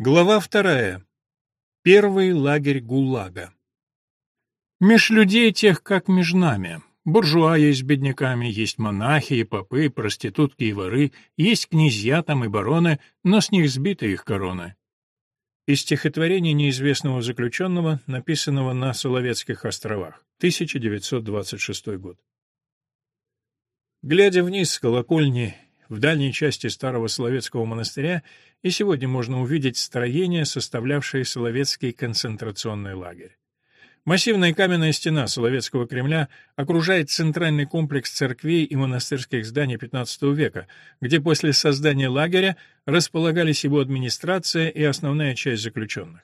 Глава вторая. Первый лагерь ГУЛАГа. Меж людей тех, как меж нами. Буржуа есть бедняками, есть монахи и попы, проститутки и воры, есть князья там и бароны, но с них сбиты их короны. Из стихотворения неизвестного заключенного, написанного на Соловецких островах, 1926 год. Глядя вниз с колокольни в дальней части старого Соловецкого монастыря и сегодня можно увидеть строение, составлявшее Соловецкий концентрационный лагерь. Массивная каменная стена Соловецкого Кремля окружает центральный комплекс церквей и монастырских зданий XV века, где после создания лагеря располагались его администрация и основная часть заключенных.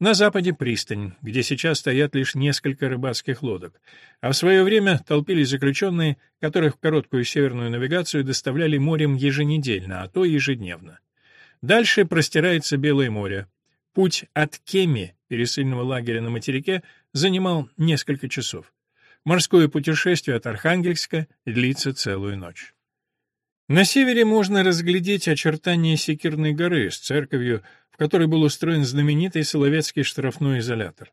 На западе пристань, где сейчас стоят лишь несколько рыбацких лодок, а в свое время толпились заключенные, которых в короткую северную навигацию доставляли морем еженедельно, а то ежедневно. Дальше простирается Белое море. Путь от Кеми, пересыльного лагеря на материке, занимал несколько часов. Морское путешествие от Архангельска длится целую ночь. На севере можно разглядеть очертания Секирной горы с церковью, которой был устроен знаменитый Соловецкий штрафной изолятор.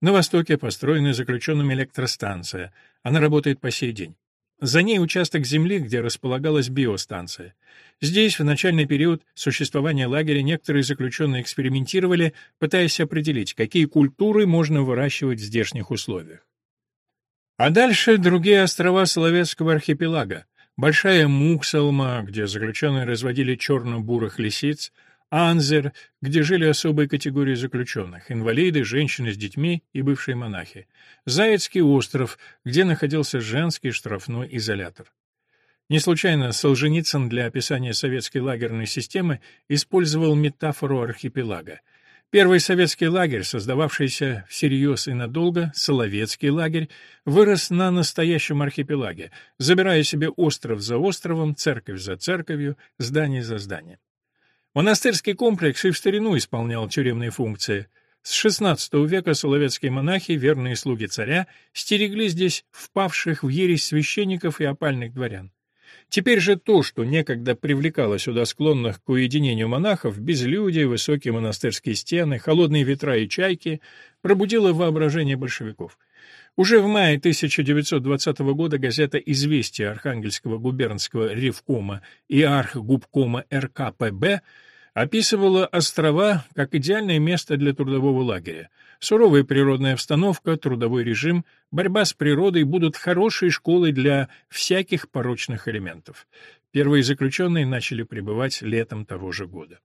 На востоке построена заключенным электростанция. Она работает по сей день. За ней участок земли, где располагалась биостанция. Здесь, в начальный период существования лагеря, некоторые заключенные экспериментировали, пытаясь определить, какие культуры можно выращивать в здешних условиях. А дальше другие острова Соловецкого архипелага. Большая Муксалма, где заключенные разводили черно-бурых лисиц, Анзер, где жили особые категории заключенных — инвалиды, женщины с детьми и бывшие монахи. Заяцкий остров, где находился женский штрафной изолятор. Не случайно Солженицын для описания советской лагерной системы использовал метафору архипелага. Первый советский лагерь, создававшийся всерьез и надолго, Соловецкий лагерь, вырос на настоящем архипелаге, забирая себе остров за островом, церковь за церковью, здание за зданием. Монастырский комплекс и в старину исполнял тюремные функции. С XVI века соловецкие монахи, верные слуги царя, стерегли здесь впавших в ересь священников и опальных дворян. Теперь же то, что некогда привлекало сюда склонных к уединению монахов, безлюдие, высокие монастырские стены, холодные ветра и чайки, пробудило воображение большевиков. Уже в мае 1920 года газета «Известия» Архангельского губернского ревкома и архгубкома РКПБ описывала острова как идеальное место для трудового лагеря. Суровая природная обстановка, трудовой режим, борьба с природой будут хорошей школой для всяких порочных элементов. Первые заключенные начали пребывать летом того же года.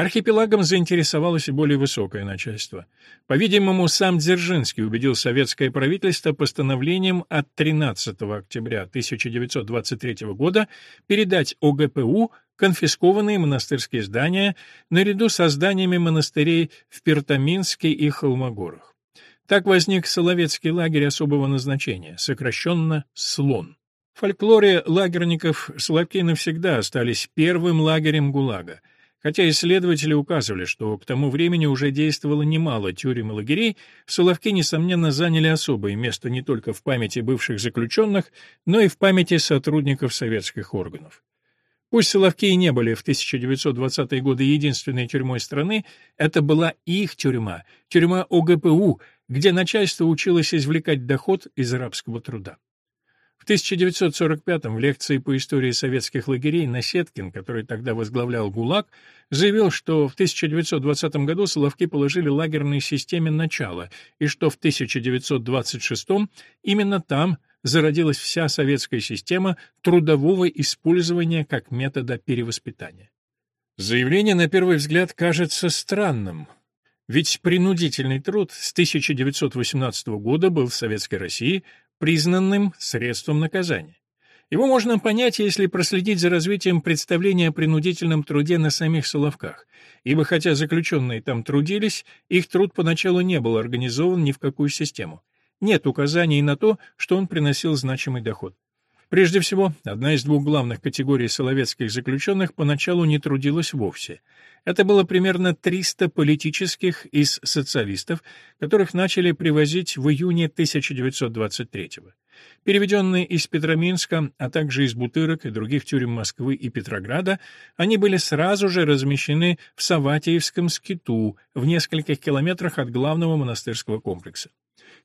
Архипелагом заинтересовалось и более высокое начальство. По-видимому, сам Дзержинский убедил советское правительство постановлением от 13 октября 1923 года передать ОГПУ конфискованные монастырские здания наряду со зданиями монастырей в Пертаминске и Холмогорах. Так возник Соловецкий лагерь особого назначения, сокращенно «Слон». В фольклоре лагерников Соловки навсегда остались первым лагерем ГУЛАГа — Хотя исследователи указывали, что к тому времени уже действовало немало тюрем и лагерей, Соловки, несомненно, заняли особое место не только в памяти бывших заключенных, но и в памяти сотрудников советских органов. Пусть Соловки и не были в 1920-е годы единственной тюрьмой страны, это была их тюрьма, тюрьма ОГПУ, где начальство училось извлекать доход из арабского труда. В 1945-м в лекции по истории советских лагерей Насеткин, который тогда возглавлял ГУЛАГ, заявил, что в 1920 году Соловки положили лагерной системе начало, и что в 1926-м именно там зародилась вся советская система трудового использования как метода перевоспитания. Заявление, на первый взгляд, кажется странным, ведь принудительный труд с 1918 года был в Советской России признанным средством наказания. Его можно понять, если проследить за развитием представления о принудительном труде на самих Соловках, ибо хотя заключенные там трудились, их труд поначалу не был организован ни в какую систему. Нет указаний на то, что он приносил значимый доход. Прежде всего, одна из двух главных категорий соловецких заключенных поначалу не трудилась вовсе. Это было примерно 300 политических из социалистов, которых начали привозить в июне 1923 -го. Переведенные из Петроминска, а также из Бутырок и других тюрем Москвы и Петрограда, они были сразу же размещены в Саватеевском скиту, в нескольких километрах от главного монастырского комплекса.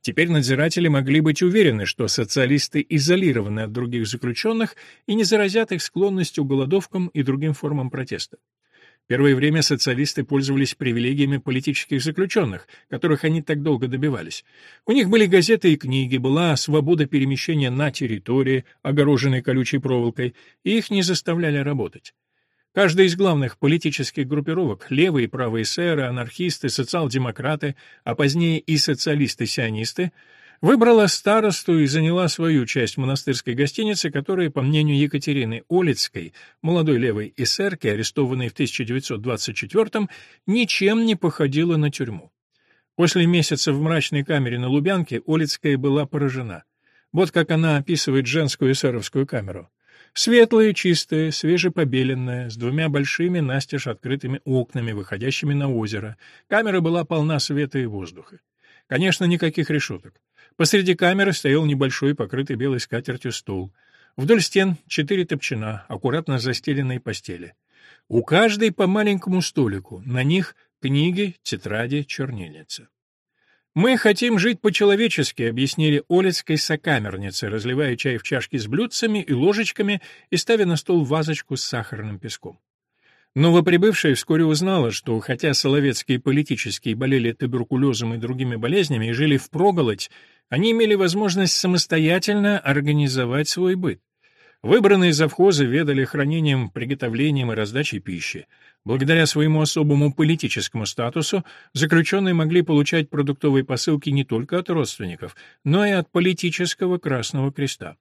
Теперь надзиратели могли быть уверены, что социалисты изолированы от других заключенных и не заразят их склонностью к голодовкам и другим формам протеста. Первое время социалисты пользовались привилегиями политических заключенных, которых они так долго добивались. У них были газеты и книги, была свобода перемещения на территории, огороженной колючей проволокой, и их не заставляли работать. Каждая из главных политических группировок, левые и правые эсеры, анархисты, социал-демократы, а позднее и социалисты-сионисты, выбрала старосту и заняла свою часть монастырской гостиницы, которая, по мнению Екатерины Олицкой, молодой левой эсерки, арестованной в 1924-м, ничем не походила на тюрьму. После месяца в мрачной камере на Лубянке Олицкая была поражена. Вот как она описывает женскую эсеровскую камеру. Светлая, чистая, свежепобеленная, с двумя большими настежь открытыми окнами, выходящими на озеро. Камера была полна света и воздуха. Конечно, никаких решеток. Посреди камеры стоял небольшой, покрытый белой скатертью стул. Вдоль стен четыре топчина, аккуратно застеленные постели. У каждой по маленькому столику, на них книги, тетради, чернильница. «Мы хотим жить по-человечески», — объяснили Олецкой сокамернице, разливая чай в чашки с блюдцами и ложечками и ставя на стол вазочку с сахарным песком. Новоприбывшая вскоре узнала, что хотя Соловецкие политические болели туберкулезом и другими болезнями и жили впроголодь, они имели возможность самостоятельно организовать свой быт. Выбранные завхозы ведали хранением, приготовлением и раздачей пищи. Благодаря своему особому политическому статусу заключенные могли получать продуктовые посылки не только от родственников, но и от политического Красного Креста.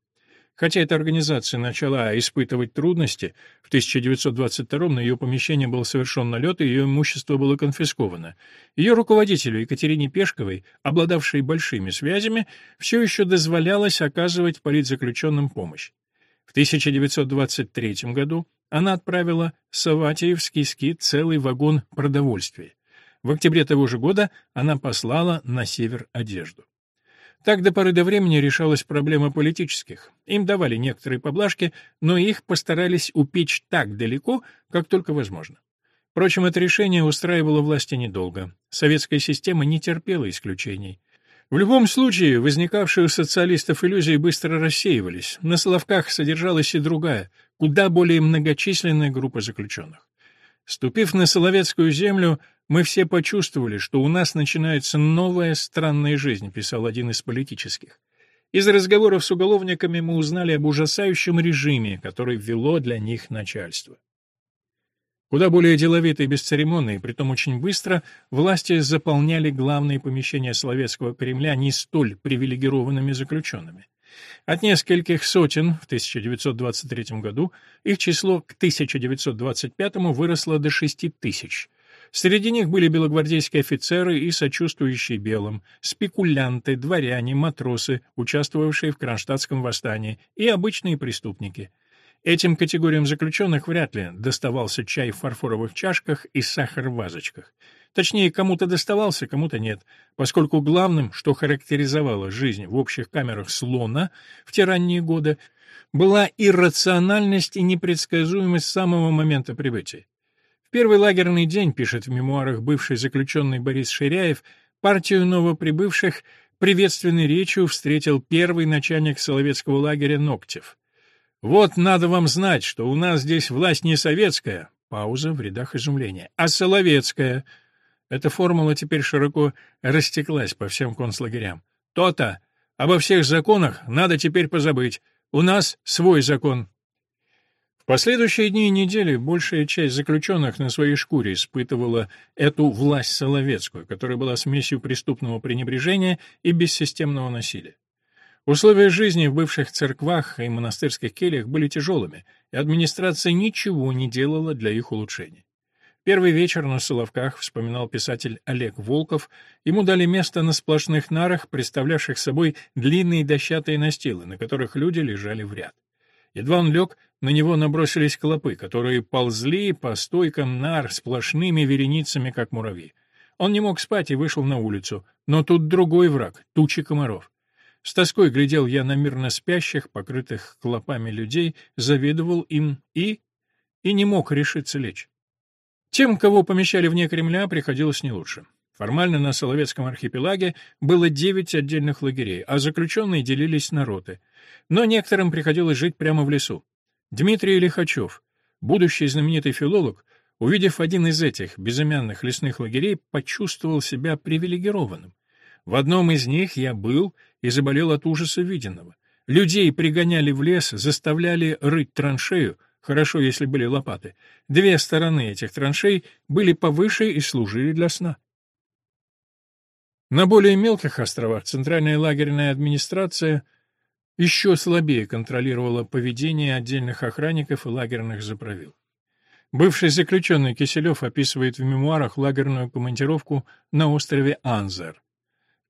Хотя эта организация начала испытывать трудности, в 1922 на ее помещение был совершен налет, и ее имущество было конфисковано. Ее руководителю Екатерине Пешковой, обладавшей большими связями, все еще дозволялось оказывать политзаключенным помощь. В 1923 году она отправила в Саватеевский скит целый вагон продовольствия. В октябре того же года она послала на север одежду. Так до поры до времени решалась проблема политических. Им давали некоторые поблажки, но их постарались упечь так далеко, как только возможно. Впрочем, это решение устраивало власти недолго. Советская система не терпела исключений. В любом случае, возникавшие у социалистов иллюзии быстро рассеивались. На Соловках содержалась и другая, куда более многочисленная группа заключенных. Ступив на Соловецкую землю, мы все почувствовали, что у нас начинается новая странная жизнь, писал один из политических. Из разговоров с уголовниками мы узнали об ужасающем режиме, который ввело для них начальство. Куда более деловито и бесцеремонно, и притом очень быстро, власти заполняли главные помещения Соловецкого Кремля не столь привилегированными заключенными. От нескольких сотен в 1923 году их число к 1925 выросло до 6 тысяч. Среди них были белогвардейские офицеры и сочувствующие белым, спекулянты, дворяне, матросы, участвовавшие в Кронштадтском восстании, и обычные преступники. Этим категориям заключенных вряд ли доставался чай в фарфоровых чашках и сахар в вазочках. Точнее, кому-то доставался, кому-то нет, поскольку главным, что характеризовало жизнь в общих камерах слона в те ранние годы, была иррациональность и непредсказуемость самого момента прибытия. В первый лагерный день, пишет в мемуарах бывший заключенный Борис Ширяев, партию новоприбывших приветственной речью встретил первый начальник Соловецкого лагеря Ноктев. «Вот надо вам знать, что у нас здесь власть не советская, Пауза в рядах изумления. «А Соловецкая?» Эта формула теперь широко растеклась по всем концлагерям. То-то. Обо всех законах надо теперь позабыть. У нас свой закон. В последующие дни и недели большая часть заключенных на своей шкуре испытывала эту власть Соловецкую, которая была смесью преступного пренебрежения и бессистемного насилия. Условия жизни в бывших церквах и монастырских кельях были тяжелыми, и администрация ничего не делала для их улучшения. Первый вечер на Соловках, вспоминал писатель Олег Волков, ему дали место на сплошных нарах, представлявших собой длинные дощатые настилы, на которых люди лежали в ряд. Едва он лег, на него набросились клопы, которые ползли по стойкам нар сплошными вереницами, как муравьи. Он не мог спать и вышел на улицу, но тут другой враг — тучи комаров. С тоской глядел я на мирно спящих, покрытых клопами людей, завидовал им и... и не мог решиться лечь. Тем, кого помещали вне Кремля, приходилось не лучше. Формально на Соловецком архипелаге было девять отдельных лагерей, а заключенные делились на роты. Но некоторым приходилось жить прямо в лесу. Дмитрий Лихачев, будущий знаменитый филолог, увидев один из этих безымянных лесных лагерей, почувствовал себя привилегированным. В одном из них я был и заболел от ужаса виденного. Людей пригоняли в лес, заставляли рыть траншею, хорошо, если были лопаты. Две стороны этих траншей были повыше и служили для сна. На более мелких островах центральная лагерная администрация еще слабее контролировала поведение отдельных охранников и лагерных заправил. Бывший заключенный Киселев описывает в мемуарах лагерную командировку на острове Анзер.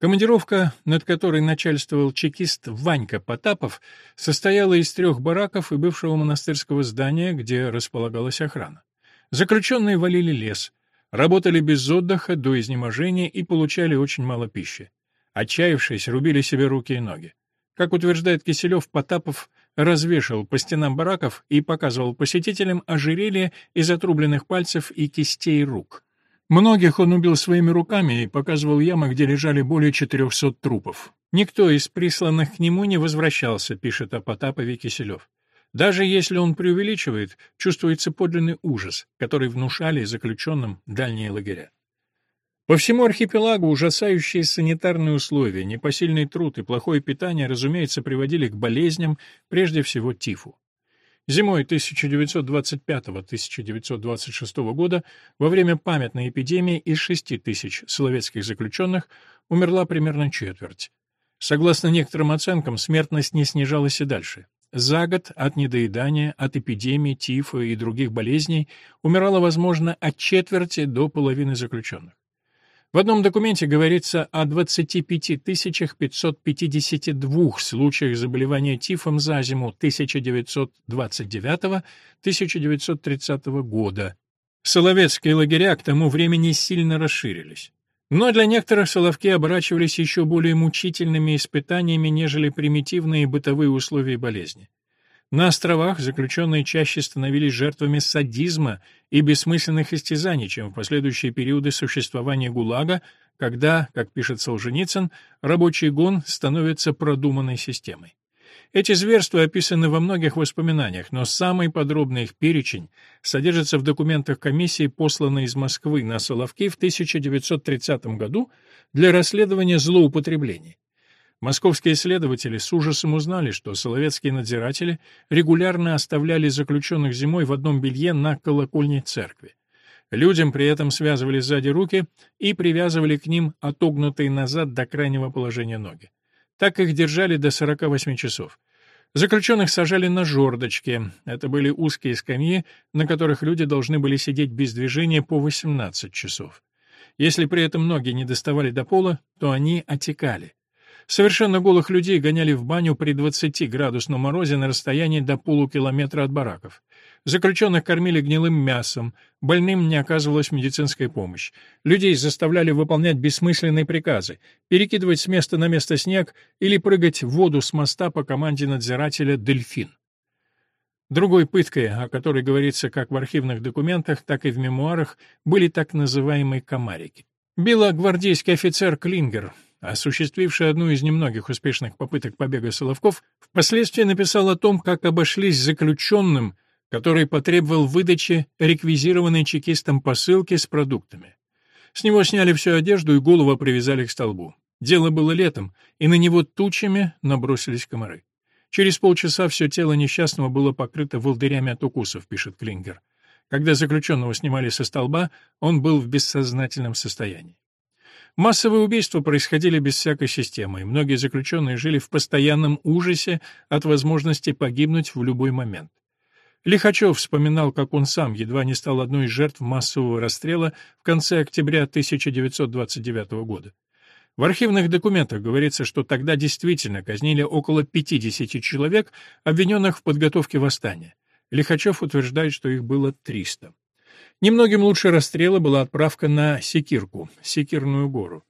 Командировка, над которой начальствовал чекист Ванька Потапов, состояла из трех бараков и бывшего монастырского здания, где располагалась охрана. Заключенные валили лес, работали без отдыха до изнеможения и получали очень мало пищи. Отчаявшись, рубили себе руки и ноги. Как утверждает Киселев, Потапов развешал по стенам бараков и показывал посетителям ожерелье из отрубленных пальцев и кистей рук. Многих он убил своими руками и показывал ямы, где лежали более 400 трупов. Никто из присланных к нему не возвращался, пишет о Потапове Киселев. Даже если он преувеличивает, чувствуется подлинный ужас, который внушали заключенным дальние лагеря. По всему архипелагу ужасающие санитарные условия, непосильный труд и плохое питание, разумеется, приводили к болезням, прежде всего тифу. Зимой 1925-1926 года, во время памятной эпидемии, из 6 тысяч словецких заключенных умерла примерно четверть. Согласно некоторым оценкам, смертность не снижалась и дальше. За год от недоедания, от эпидемии, тифа и других болезней умирало, возможно, от четверти до половины заключенных. В одном документе говорится о 25 552 случаях заболевания тифом за зиму 1929-1930 года. Соловецкие лагеря к тому времени сильно расширились. Но для некоторых соловки оборачивались еще более мучительными испытаниями, нежели примитивные бытовые условия болезни. На островах заключенные чаще становились жертвами садизма и бессмысленных истязаний, чем в последующие периоды существования ГУЛАГа, когда, как пишет Солженицын, рабочий гон становится продуманной системой. Эти зверства описаны во многих воспоминаниях, но самый подробный их перечень содержится в документах комиссии, посланной из Москвы на Соловки в 1930 году для расследования злоупотреблений. Московские следователи с ужасом узнали, что соловецкие надзиратели регулярно оставляли заключенных зимой в одном белье на колокольне церкви. Людям при этом связывали сзади руки и привязывали к ним отогнутые назад до крайнего положения ноги. Так их держали до 48 часов. Заключенных сажали на жердочки. Это были узкие скамьи, на которых люди должны были сидеть без движения по 18 часов. Если при этом ноги не доставали до пола, то они отекали. Совершенно голых людей гоняли в баню при 20-градусном морозе на расстоянии до полукилометра от бараков. Заключенных кормили гнилым мясом, больным не оказывалась медицинская помощь. Людей заставляли выполнять бессмысленные приказы, перекидывать с места на место снег или прыгать в воду с моста по команде надзирателя «Дельфин». Другой пыткой, о которой говорится как в архивных документах, так и в мемуарах, были так называемые комарики. Белогвардейский офицер Клингер, осуществивший одну из немногих успешных попыток побега Соловков, впоследствии написал о том, как обошлись заключенным, который потребовал выдачи реквизированной чекистом посылки с продуктами. С него сняли всю одежду и голову привязали к столбу. Дело было летом, и на него тучами набросились комары. Через полчаса все тело несчастного было покрыто волдырями от укусов, пишет Клингер. Когда заключенного снимали со столба, он был в бессознательном состоянии. Массовые убийства происходили без всякой системы, и многие заключенные жили в постоянном ужасе от возможности погибнуть в любой момент. Лихачев вспоминал, как он сам едва не стал одной из жертв массового расстрела в конце октября 1929 года. В архивных документах говорится, что тогда действительно казнили около 50 человек, обвиненных в подготовке восстания. Лихачев утверждает, что их было 300. Немногим лучше расстрела была отправка на Секирку, Секирную гору,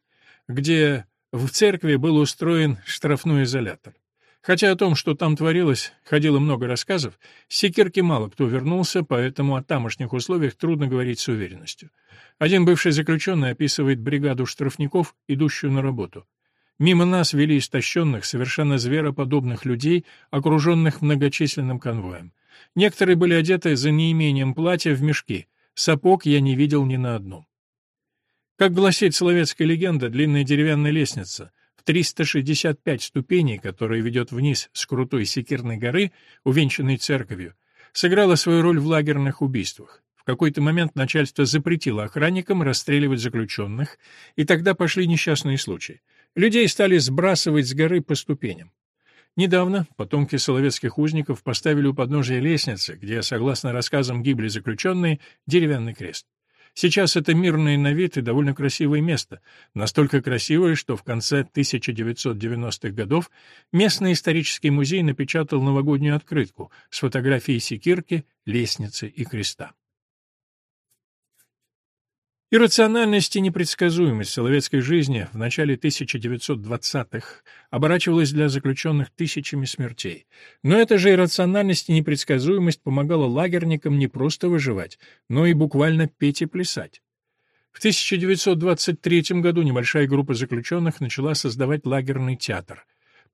где в церкви был устроен штрафной изолятор. Хотя о том, что там творилось, ходило много рассказов, с Секирки мало кто вернулся, поэтому о тамошних условиях трудно говорить с уверенностью. Один бывший заключенный описывает бригаду штрафников, идущую на работу. Мимо нас вели истощенных, совершенно звероподобных людей, окруженных многочисленным конвоем. Некоторые были одеты за неимением платья в мешки. Сапог я не видел ни на одном. Как гласит словецкая легенда, длинная деревянная лестница в 365 ступеней, которая ведет вниз с крутой секирной горы, увенчанной церковью, сыграла свою роль в лагерных убийствах. В какой-то момент начальство запретило охранникам расстреливать заключенных, и тогда пошли несчастные случаи. Людей стали сбрасывать с горы по ступеням. Недавно потомки соловецких узников поставили у подножия лестницы, где, согласно рассказам, гибли заключенные, деревянный крест. Сейчас это мирное на вид и довольно красивое место, настолько красивое, что в конце 1990-х годов местный исторический музей напечатал новогоднюю открытку с фотографией секирки, лестницы и креста. Иррациональность и непредсказуемость соловецкой жизни в начале 1920-х оборачивалась для заключенных тысячами смертей. Но эта же иррациональность и непредсказуемость помогала лагерникам не просто выживать, но и буквально петь и плясать. В 1923 году небольшая группа заключенных начала создавать лагерный театр.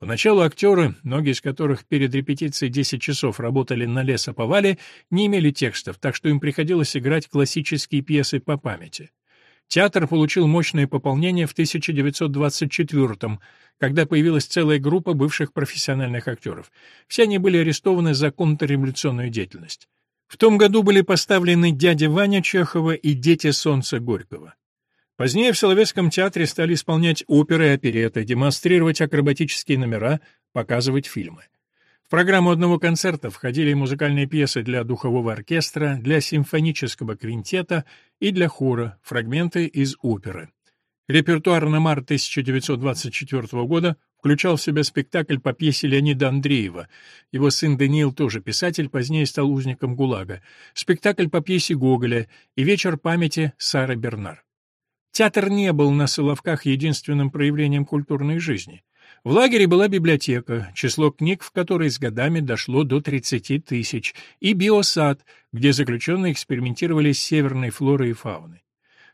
Поначалу актеры, многие из которых перед репетицией 10 часов работали на лесоповале, не имели текстов, так что им приходилось играть классические пьесы по памяти. Театр получил мощное пополнение в 1924 когда появилась целая группа бывших профессиональных актеров. Все они были арестованы за контрреволюционную деятельность. В том году были поставлены «Дядя Ваня» Чехова и «Дети солнца» Горького. Позднее в Соловецком театре стали исполнять оперы и опереты, демонстрировать акробатические номера, показывать фильмы. В программу одного концерта входили музыкальные пьесы для духового оркестра, для симфонического квинтета и для хора, фрагменты из оперы. Репертуар на март 1924 года включал в себя спектакль по пьесе Леонида Андреева. Его сын Даниил, тоже писатель, позднее стал узником ГУЛАГа. Спектакль по пьесе Гоголя и «Вечер памяти» Сары Бернар. Театр не был на Соловках единственным проявлением культурной жизни. В лагере была библиотека, число книг в которой с годами дошло до 30 тысяч, и биосад, где заключенные экспериментировали с северной флорой и фауной.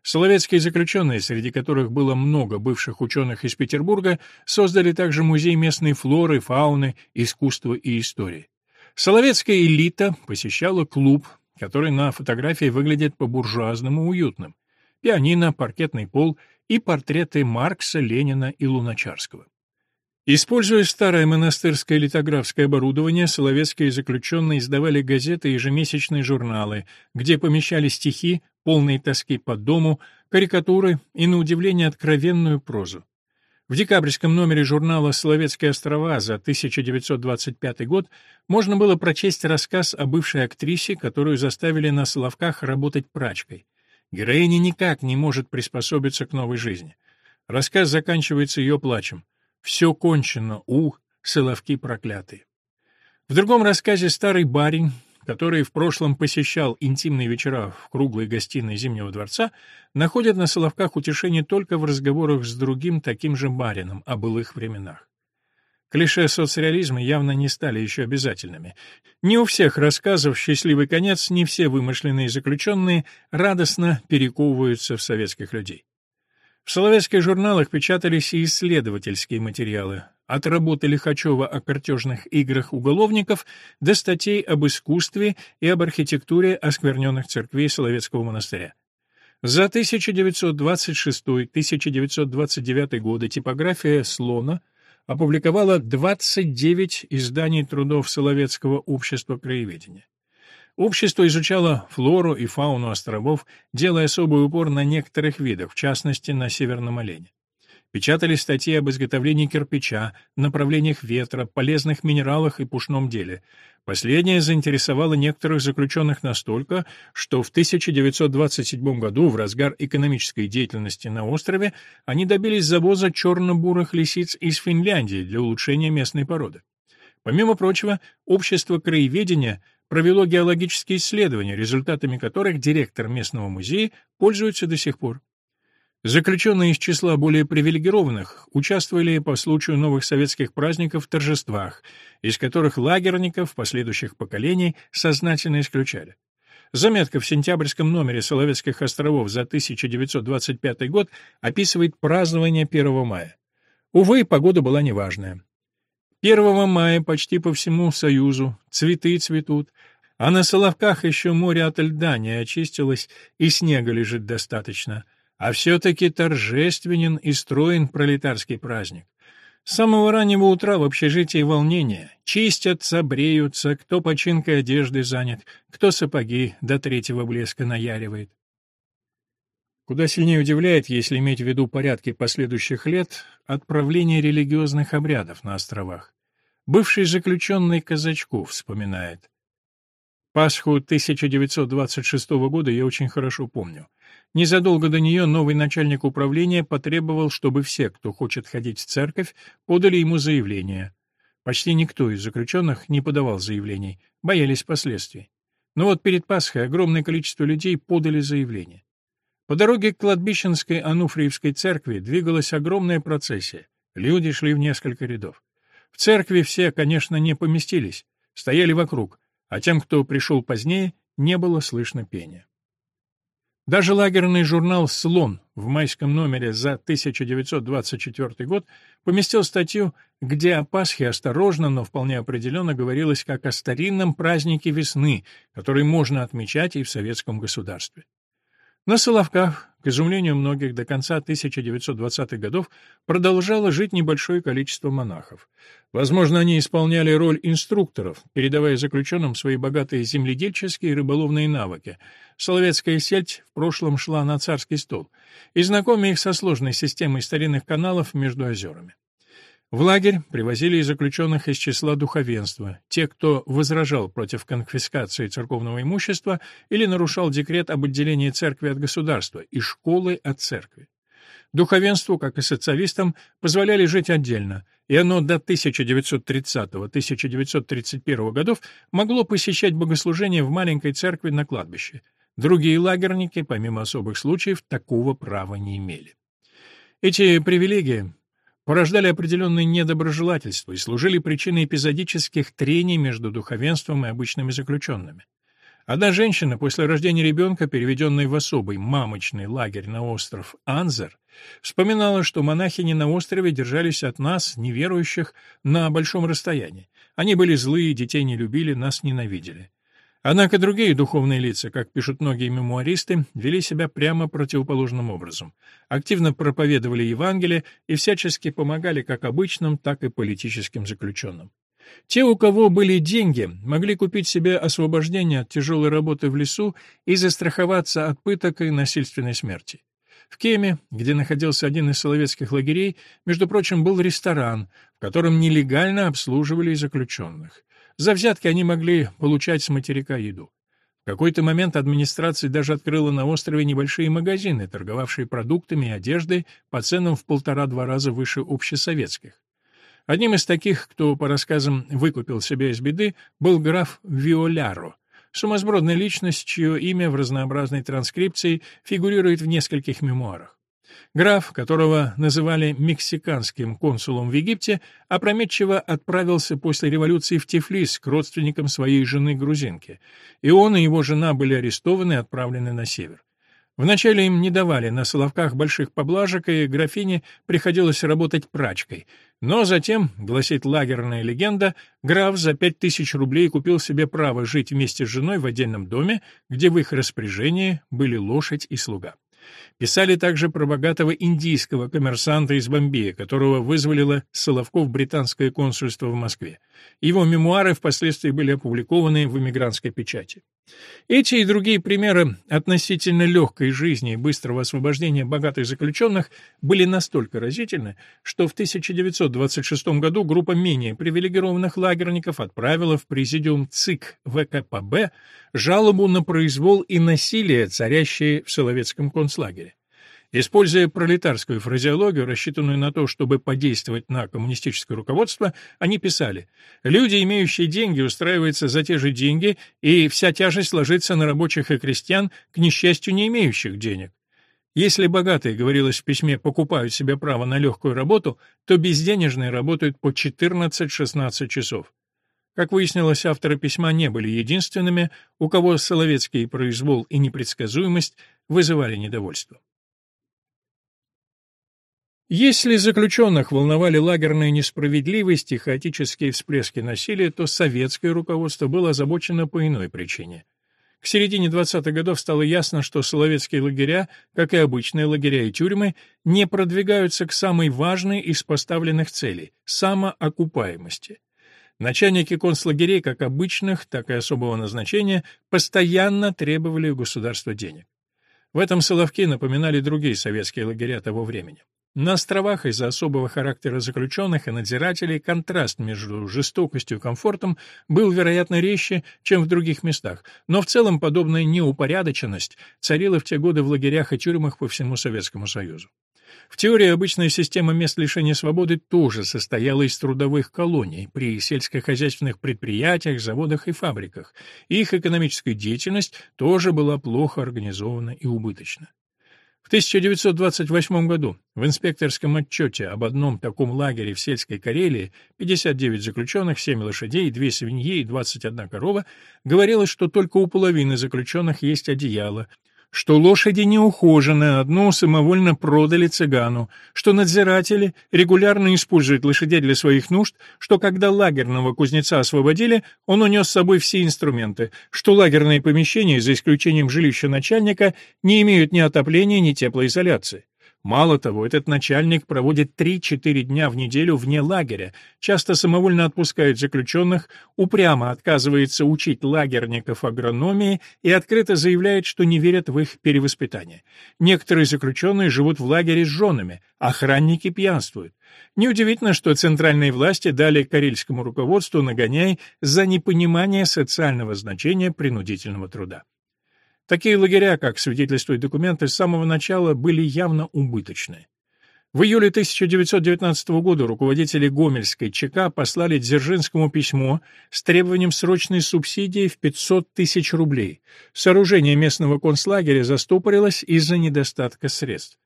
Соловецкие заключенные, среди которых было много бывших ученых из Петербурга, создали также музей местной флоры, фауны, искусства и истории. Соловецкая элита посещала клуб, который на фотографии выглядит по-буржуазному уютным пианино, паркетный пол и портреты Маркса, Ленина и Луначарского. Используя старое монастырское литографское оборудование, соловецкие заключенные издавали газеты и ежемесячные журналы, где помещали стихи, полные тоски по дому, карикатуры и, на удивление, откровенную прозу. В декабрьском номере журнала «Соловецкие острова» за 1925 год можно было прочесть рассказ о бывшей актрисе, которую заставили на Соловках работать прачкой. Героиня никак не может приспособиться к новой жизни. Рассказ заканчивается ее плачем. «Все кончено, ух, соловки проклятые». В другом рассказе старый барин, который в прошлом посещал интимные вечера в круглой гостиной Зимнего дворца, находит на Соловках утешение только в разговорах с другим таким же барином о былых временах. Клише соцреализма явно не стали еще обязательными. Не у всех рассказов «Счастливый конец», не все вымышленные заключенные радостно перековываются в советских людей. В соловецких журналах печатались и исследовательские материалы, от работы Лихачева о картежных играх уголовников до статей об искусстве и об архитектуре оскверненных церквей Соловецкого монастыря. За 1926-1929 годы типография «Слона» опубликовала 29 изданий трудов Соловецкого общества краеведения. Общество изучало флору и фауну островов, делая особый упор на некоторых видах, в частности, на северном олене. Печатали статьи об изготовлении кирпича, направлениях ветра, полезных минералах и пушном деле. Последнее заинтересовало некоторых заключенных настолько, что в 1927 году, в разгар экономической деятельности на острове, они добились завоза черно-бурых лисиц из Финляндии для улучшения местной породы. Помимо прочего, общество краеведения провело геологические исследования, результатами которых директор местного музея пользуется до сих пор. Заключенные из числа более привилегированных участвовали по случаю новых советских праздников в торжествах, из которых лагерников последующих поколений сознательно исключали. Заметка в сентябрьском номере Соловецких островов за 1925 год описывает празднование 1 мая. Увы, погода была неважная. 1 мая почти по всему Союзу цветы цветут, а на Соловках еще море от льда не очистилось и снега лежит достаточно — а все-таки торжественен и строен пролетарский праздник. С самого раннего утра в общежитии волнение. Чистятся, бреются, кто починкой одежды занят, кто сапоги до третьего блеска наяривает. Куда сильнее удивляет, если иметь в виду порядки последующих лет, отправление религиозных обрядов на островах. Бывший заключенный Казачков вспоминает. Пасху 1926 года я очень хорошо помню. Незадолго до нее новый начальник управления потребовал, чтобы все, кто хочет ходить в церковь, подали ему заявление. Почти никто из заключенных не подавал заявлений, боялись последствий. Но вот перед Пасхой огромное количество людей подали заявление. По дороге к кладбищенской Ануфриевской церкви двигалась огромная процессия. Люди шли в несколько рядов. В церкви все, конечно, не поместились, стояли вокруг, а тем, кто пришел позднее, не было слышно пения. Даже лагерный журнал «Слон» в майском номере за 1924 год поместил статью, где о Пасхе осторожно, но вполне определенно говорилось как о старинном празднике весны, который можно отмечать и в советском государстве. На Соловках, к изумлению многих, до конца 1920-х годов продолжало жить небольшое количество монахов. Возможно, они исполняли роль инструкторов, передавая заключенным свои богатые земледельческие и рыболовные навыки. Соловецкая сельдь в прошлом шла на царский стол, и знакомя их со сложной системой старинных каналов между озерами. В лагерь привозили и заключенных из числа духовенства, те, кто возражал против конфискации церковного имущества или нарушал декрет об отделении церкви от государства и школы от церкви. Духовенству, как и социалистам, позволяли жить отдельно, и оно до 1930-1931 годов могло посещать богослужения в маленькой церкви на кладбище. Другие лагерники, помимо особых случаев, такого права не имели. Эти привилегии порождали определенное недоброжелательство и служили причиной эпизодических трений между духовенством и обычными заключенными. Одна женщина после рождения ребенка, переведенной в особый мамочный лагерь на остров Анзер, вспоминала, что монахини на острове держались от нас, неверующих, на большом расстоянии. Они были злые, детей не любили, нас ненавидели. Однако другие духовные лица, как пишут многие мемуаристы, вели себя прямо противоположным образом. Активно проповедовали Евангелие и всячески помогали как обычным, так и политическим заключенным. Те, у кого были деньги, могли купить себе освобождение от тяжелой работы в лесу и застраховаться от пыток и насильственной смерти. В Кеме, где находился один из соловецких лагерей, между прочим, был ресторан, в котором нелегально обслуживали заключенных. За взятки они могли получать с материка еду. В какой-то момент администрация даже открыла на острове небольшие магазины, торговавшие продуктами и одеждой по ценам в полтора-два раза выше общесоветских. Одним из таких, кто, по рассказам, выкупил себя из беды, был граф Виоляро, сумасбродная личность, чье имя в разнообразной транскрипции фигурирует в нескольких мемуарах. Граф, которого называли мексиканским консулом в Египте, опрометчиво отправился после революции в Тифлис к родственникам своей жены-грузинки, и он и его жена были арестованы и отправлены на север. Вначале им не давали на Соловках больших поблажек, и графине приходилось работать прачкой. Но затем, гласит лагерная легенда, граф за пять тысяч рублей купил себе право жить вместе с женой в отдельном доме, где в их распоряжении были лошадь и слуга. Писали также про богатого индийского коммерсанта из Бомбея, которого вызволило Соловков британское консульство в Москве. Его мемуары впоследствии были опубликованы в эмигрантской печати. Эти и другие примеры относительно легкой жизни и быстрого освобождения богатых заключенных были настолько разительны, что в 1926 году группа менее привилегированных лагерников отправила в президиум ЦИК ВКПБ жалобу на произвол и насилие, царящие в Соловецком концлагере. Используя пролетарскую фразеологию, рассчитанную на то, чтобы подействовать на коммунистическое руководство, они писали «Люди, имеющие деньги, устраиваются за те же деньги, и вся тяжесть ложится на рабочих и крестьян, к несчастью, не имеющих денег». Если богатые, говорилось в письме, покупают себе право на легкую работу, то безденежные работают по 14-16 часов. Как выяснилось, авторы письма не были единственными, у кого соловецкий произвол и непредсказуемость вызывали недовольство. Если заключенных волновали лагерная несправедливость и хаотические всплески насилия, то советское руководство было озабочено по иной причине. К середине 20-х годов стало ясно, что соловецкие лагеря, как и обычные лагеря и тюрьмы, не продвигаются к самой важной из поставленных целей – самоокупаемости. Начальники концлагерей, как обычных, так и особого назначения, постоянно требовали у государства денег. В этом Соловки напоминали другие советские лагеря того времени. На островах из-за особого характера заключенных и надзирателей контраст между жестокостью и комфортом был, вероятно, резче, чем в других местах, но в целом подобная неупорядоченность царила в те годы в лагерях и тюрьмах по всему Советскому Союзу. В теории обычная система мест лишения свободы тоже состояла из трудовых колоний при сельскохозяйственных предприятиях, заводах и фабриках. Их экономическая деятельность тоже была плохо организована и убыточна. В 1928 году в инспекторском отчете об одном таком лагере в сельской Карелии 59 заключенных, 7 лошадей, 2 свиньи и 21 корова говорилось, что только у половины заключенных есть одеяло, что лошади не одну самовольно продали цыгану, что надзиратели регулярно используют лошадей для своих нужд, что когда лагерного кузнеца освободили, он унес с собой все инструменты, что лагерные помещения, за исключением жилища начальника, не имеют ни отопления, ни теплоизоляции. Мало того, этот начальник проводит 3-4 дня в неделю вне лагеря, часто самовольно отпускает заключенных, упрямо отказывается учить лагерников агрономии и открыто заявляет, что не верят в их перевоспитание. Некоторые заключенные живут в лагере с женами, охранники пьянствуют. Неудивительно, что центральные власти дали карельскому руководству нагоняй за непонимание социального значения принудительного труда. Такие лагеря, как свидетельствуют документы, с самого начала были явно убыточны. В июле 1919 года руководители Гомельской ЧК послали Дзержинскому письмо с требованием срочной субсидии в 500 тысяч рублей. Сооружение местного концлагеря застопорилось из-за недостатка средств.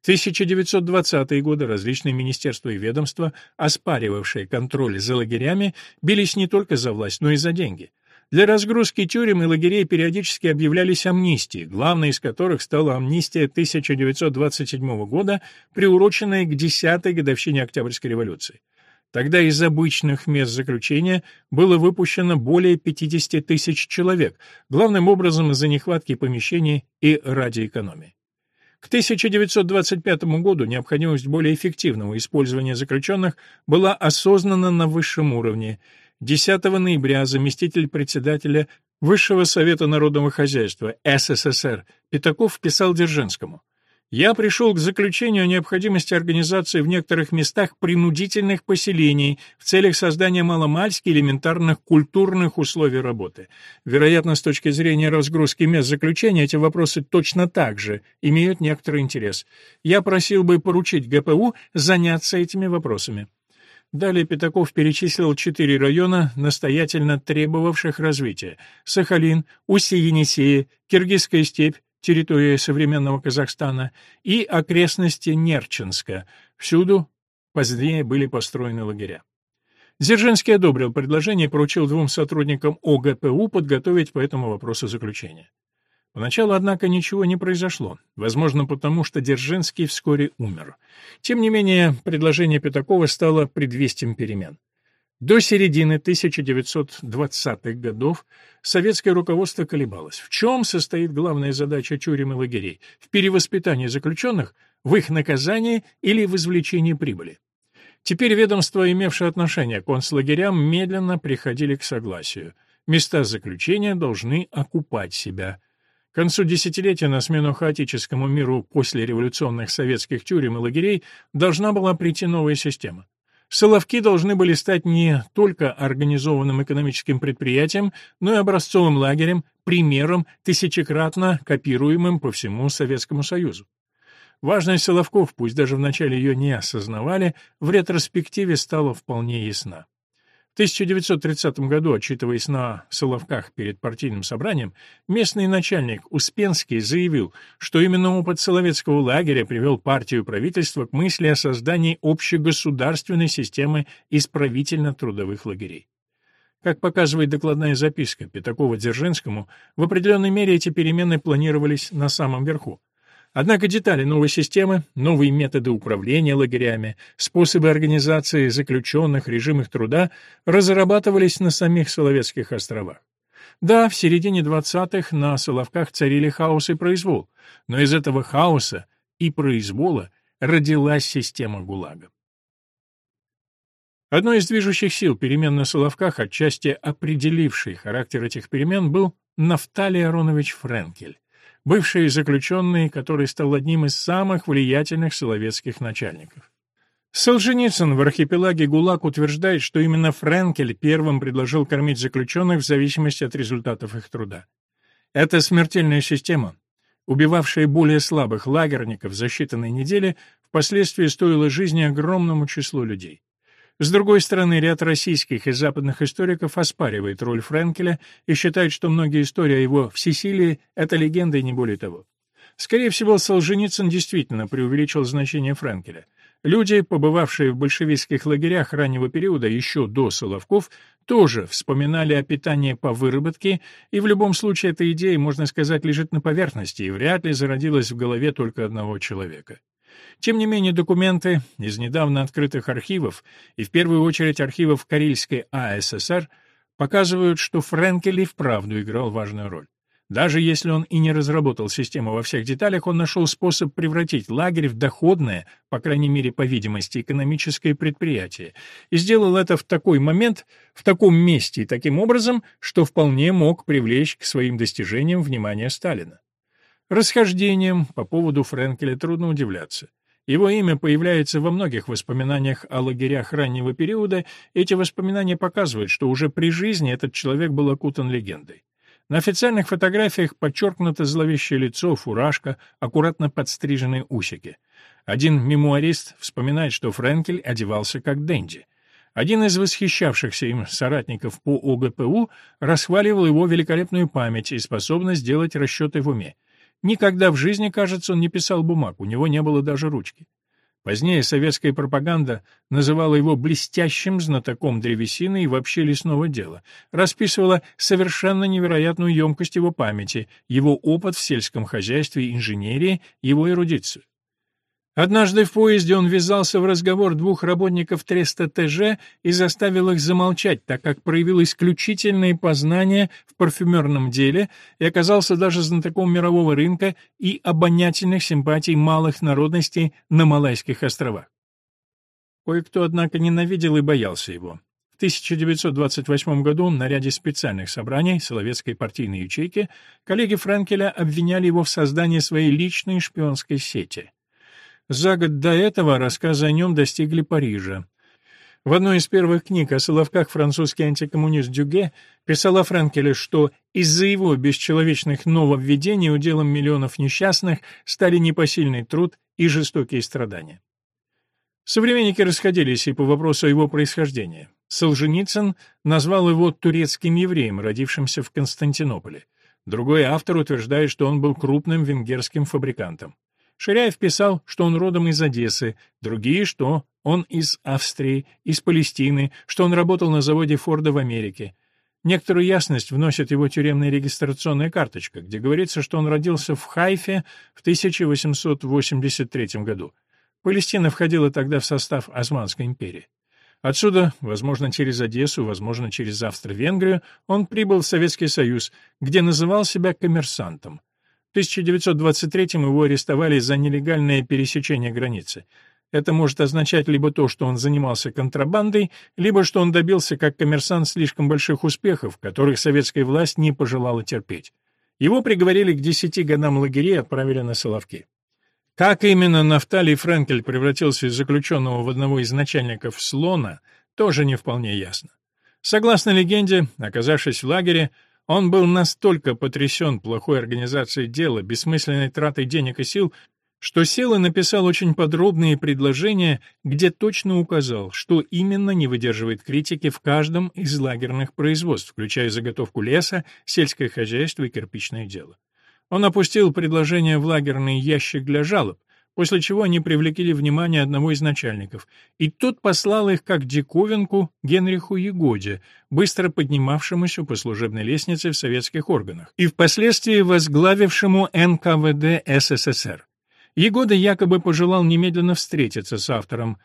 В 1920-е годы различные министерства и ведомства, оспаривавшие контроль за лагерями, бились не только за власть, но и за деньги. Для разгрузки тюрем и лагерей периодически объявлялись амнистии, главной из которых стала амнистия 1927 года, приуроченная к 10-й годовщине Октябрьской революции. Тогда из обычных мест заключения было выпущено более 50 тысяч человек, главным образом из-за нехватки помещений и ради экономии. К 1925 году необходимость более эффективного использования заключенных была осознана на высшем уровне – 10 ноября заместитель председателя Высшего совета народного хозяйства СССР Пятаков писал Дзержинскому «Я пришел к заключению о необходимости организации в некоторых местах принудительных поселений в целях создания маломальски элементарных культурных условий работы. Вероятно, с точки зрения разгрузки мест заключения эти вопросы точно так же имеют некоторый интерес. Я просил бы поручить ГПУ заняться этими вопросами». Далее Пятаков перечислил четыре района, настоятельно требовавших развития. Сахалин, Устье-Енисея, Киргизская степь, территория современного Казахстана и окрестности Нерчинска. Всюду позднее были построены лагеря. Дзержинский одобрил предложение и поручил двум сотрудникам ОГПУ подготовить по этому вопросу заключение. Поначалу, однако, ничего не произошло, возможно, потому что Дзержинский вскоре умер. Тем не менее, предложение Пятакова стало предвестием перемен. До середины 1920-х годов советское руководство колебалось. В чем состоит главная задача тюрем и лагерей? В перевоспитании заключенных, в их наказании или в извлечении прибыли? Теперь ведомства, имевшие отношение к концлагерям, медленно приходили к согласию. Места заключения должны окупать себя. К концу десятилетия на смену хаотическому миру после революционных советских тюрем и лагерей должна была прийти новая система. Соловки должны были стать не только организованным экономическим предприятием, но и образцовым лагерем, примером, тысячекратно копируемым по всему Советскому Союзу. Важность Соловков, пусть даже вначале ее не осознавали, в ретроспективе стала вполне ясна. В 1930 году, отчитываясь на Соловках перед партийным собранием, местный начальник Успенский заявил, что именно опыт Соловецкого лагеря привел партию и правительство к мысли о создании общегосударственной системы исправительно-трудовых лагерей. Как показывает докладная записка Пятакова-Дзержинскому, в определенной мере эти перемены планировались на самом верху. Однако детали новой системы, новые методы управления лагерями, способы организации заключенных, режим их труда разрабатывались на самих Соловецких островах. Да, в середине 20-х на Соловках царили хаос и произвол, но из этого хаоса и произвола родилась система ГУЛАГа. Одной из движущих сил перемен на Соловках, отчасти определившей характер этих перемен, был Нафталий Аронович Френкель бывший заключенный, который стал одним из самых влиятельных соловецких начальников. Солженицын в архипелаге ГУЛАГ утверждает, что именно Френкель первым предложил кормить заключенных в зависимости от результатов их труда. Эта смертельная система, убивавшая более слабых лагерников за считанные недели, впоследствии стоила жизни огромному числу людей. С другой стороны, ряд российских и западных историков оспаривает роль Френкеля и считает, что многие истории о его всесилии — это легенда и не более того. Скорее всего, Солженицын действительно преувеличил значение Френкеля. Люди, побывавшие в большевистских лагерях раннего периода, еще до Соловков, тоже вспоминали о питании по выработке, и в любом случае эта идея, можно сказать, лежит на поверхности и вряд ли зародилась в голове только одного человека. Тем не менее, документы из недавно открытых архивов, и в первую очередь архивов Карельской АССР, показывают, что Френкель и вправду играл важную роль. Даже если он и не разработал систему во всех деталях, он нашел способ превратить лагерь в доходное, по крайней мере, по видимости, экономическое предприятие, и сделал это в такой момент, в таком месте и таким образом, что вполне мог привлечь к своим достижениям внимание Сталина. Расхождением по поводу Френкеля трудно удивляться. Его имя появляется во многих воспоминаниях о лагерях раннего периода, эти воспоминания показывают, что уже при жизни этот человек был окутан легендой. На официальных фотографиях подчеркнуто зловещее лицо, фуражка, аккуратно подстриженные усики. Один мемуарист вспоминает, что Френкель одевался как Дэнди. Один из восхищавшихся им соратников по ОГПУ расхваливал его великолепную память и способность делать расчеты в уме. Никогда в жизни, кажется, он не писал бумаг, у него не было даже ручки. Позднее советская пропаганда называла его блестящим знатоком древесины и вообще лесного дела, расписывала совершенно невероятную емкость его памяти, его опыт в сельском хозяйстве и инженерии, его эрудицию. Однажды в поезде он ввязался в разговор двух работников Треста ТЖ и заставил их замолчать, так как проявил исключительные познания в парфюмерном деле и оказался даже знатоком мирового рынка и обонятельных симпатий малых народностей на Малайских островах. Кое-кто, однако, ненавидел и боялся его. В 1928 году на ряде специальных собраний Соловецкой партийной ячейки коллеги Франкеля обвиняли его в создании своей личной шпионской сети. За год до этого рассказы о нем достигли Парижа. В одной из первых книг о Соловках французский антикоммунист Дюге писал о Франкеле, что из-за его бесчеловечных нововведений уделом миллионов несчастных стали непосильный труд и жестокие страдания. Современники расходились и по вопросу его происхождении. Солженицын назвал его турецким евреем, родившимся в Константинополе. Другой автор утверждает, что он был крупным венгерским фабрикантом. Ширяев писал, что он родом из Одессы, другие, что он из Австрии, из Палестины, что он работал на заводе Форда в Америке. Некоторую ясность вносит его тюремная регистрационная карточка, где говорится, что он родился в Хайфе в 1883 году. Палестина входила тогда в состав Османской империи. Отсюда, возможно, через Одессу, возможно, через Австро-Венгрию, он прибыл в Советский Союз, где называл себя коммерсантом. 1923-м его арестовали за нелегальное пересечение границы. Это может означать либо то, что он занимался контрабандой, либо что он добился как коммерсант слишком больших успехов, которых советская власть не пожелала терпеть. Его приговорили к десяти годам лагерей и отправили на Соловки. Как именно Нафталий Френкель превратился из заключенного в одного из начальников слона, тоже не вполне ясно. Согласно легенде, оказавшись в лагере, он был настолько потрясен плохой организацией дела, бессмысленной тратой денег и сил, что сел и написал очень подробные предложения, где точно указал, что именно не выдерживает критики в каждом из лагерных производств, включая заготовку леса, сельское хозяйство и кирпичное дело. Он опустил предложение в лагерный ящик для жалоб, после чего они привлекли внимание одного из начальников, и тот послал их как диковинку Генриху Егоде, быстро поднимавшемуся по служебной лестнице в советских органах, и впоследствии возглавившему НКВД СССР. Егода якобы пожелал немедленно встретиться с автором.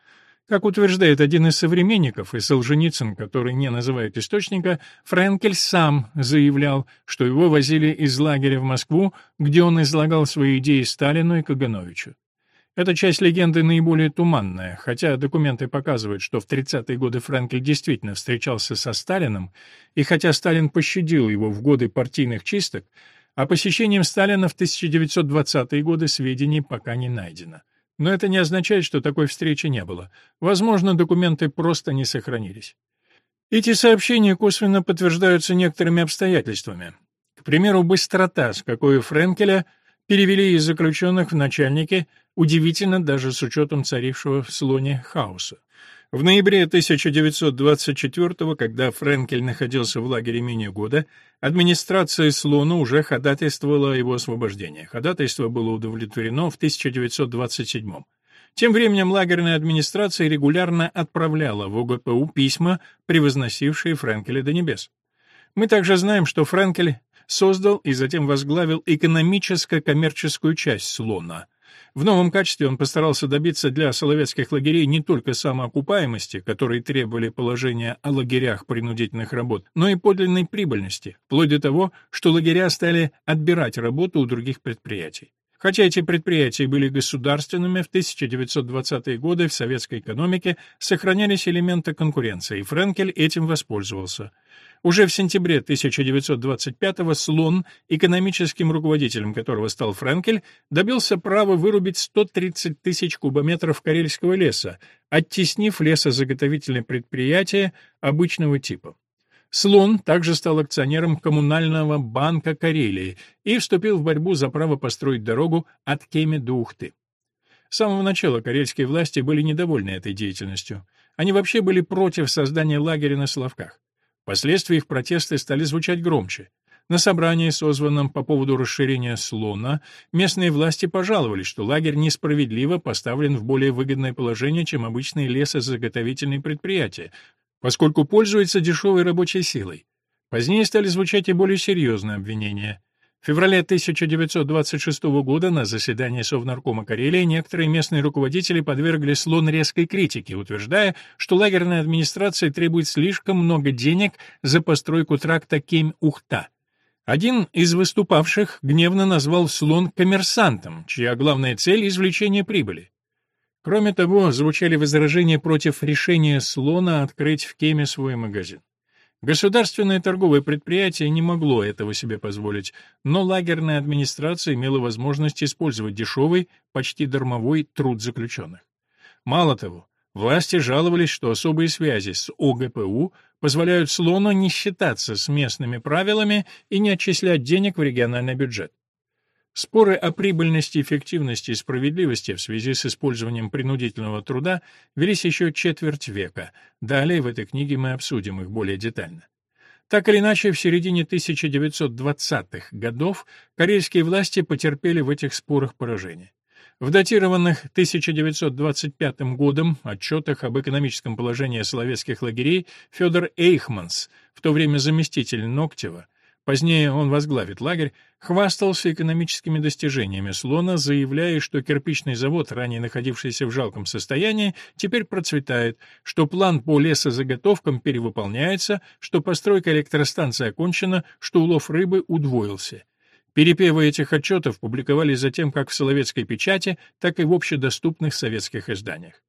Как утверждает один из современников, и Солженицын, который не называет источника, Френкель сам заявлял, что его возили из лагеря в Москву, где он излагал свои идеи Сталину и Кагановичу. Эта часть легенды наиболее туманная, хотя документы показывают, что в 30-е годы Френкель действительно встречался со Сталиным, и хотя Сталин пощадил его в годы партийных чисток, о посещении Сталина в 1920-е годы сведений пока не найдено. Но это не означает, что такой встречи не было. Возможно, документы просто не сохранились. Эти сообщения косвенно подтверждаются некоторыми обстоятельствами. К примеру, быстрота, с какой Френкеля перевели из заключенных в начальники, удивительно даже с учетом царившего в Слоне хаоса. В ноябре 1924 когда Френкель находился в лагере менее года, администрация Слона уже ходатайствовала о его освобождении. Ходатайство было удовлетворено в 1927 Тем временем лагерная администрация регулярно отправляла в ОГПУ письма, превозносившие Френкеля до небес. Мы также знаем, что Френкель создал и затем возглавил экономическо-коммерческую часть Слона — в новом качестве он постарался добиться для соловецких лагерей не только самоокупаемости, которые требовали положения о лагерях принудительных работ, но и подлинной прибыльности, вплоть до того, что лагеря стали отбирать работу у других предприятий. Хотя эти предприятия были государственными, в 1920-е годы в советской экономике сохранялись элементы конкуренции, и Френкель этим воспользовался – уже в сентябре 1925-го Слон, экономическим руководителем которого стал Френкель, добился права вырубить 130 тысяч кубометров карельского леса, оттеснив лесозаготовительные предприятия обычного типа. Слон также стал акционером Коммунального банка Карелии и вступил в борьбу за право построить дорогу от Кеми до Ухты. С самого начала карельские власти были недовольны этой деятельностью. Они вообще были против создания лагеря на Соловках. Впоследствии их протесты стали звучать громче. На собрании, созванном по поводу расширения Слона, местные власти пожаловались, что лагерь несправедливо поставлен в более выгодное положение, чем обычные лесозаготовительные предприятия, поскольку пользуется дешевой рабочей силой. Позднее стали звучать и более серьезные обвинения. В феврале 1926 года на заседании Совнаркома Карелии некоторые местные руководители подвергли слон резкой критике, утверждая, что лагерная администрация требует слишком много денег за постройку тракта Кемь-Ухта. Один из выступавших гневно назвал слон коммерсантом, чья главная цель — извлечение прибыли. Кроме того, звучали возражения против решения слона открыть в Кеме свой магазин. Государственное торговое предприятие не могло этого себе позволить, но лагерная администрация имела возможность использовать дешевый, почти дармовой труд заключенных. Мало того, власти жаловались, что особые связи с ОГПУ позволяют Слону не считаться с местными правилами и не отчислять денег в региональный бюджет. Споры о прибыльности, эффективности и справедливости в связи с использованием принудительного труда велись еще четверть века. Далее в этой книге мы обсудим их более детально. Так или иначе, в середине 1920-х годов корейские власти потерпели в этих спорах поражение. В датированных 1925 годом отчетах об экономическом положении словецких лагерей Федор Эйхманс, в то время заместитель Ноктева, Позднее он возглавит лагерь, хвастался экономическими достижениями Слона, заявляя, что кирпичный завод, ранее находившийся в жалком состоянии, теперь процветает, что план по лесозаготовкам перевыполняется, что постройка электростанции окончена, что улов рыбы удвоился. Перепевы этих отчетов публиковались затем как в Соловецкой печати, так и в общедоступных советских изданиях.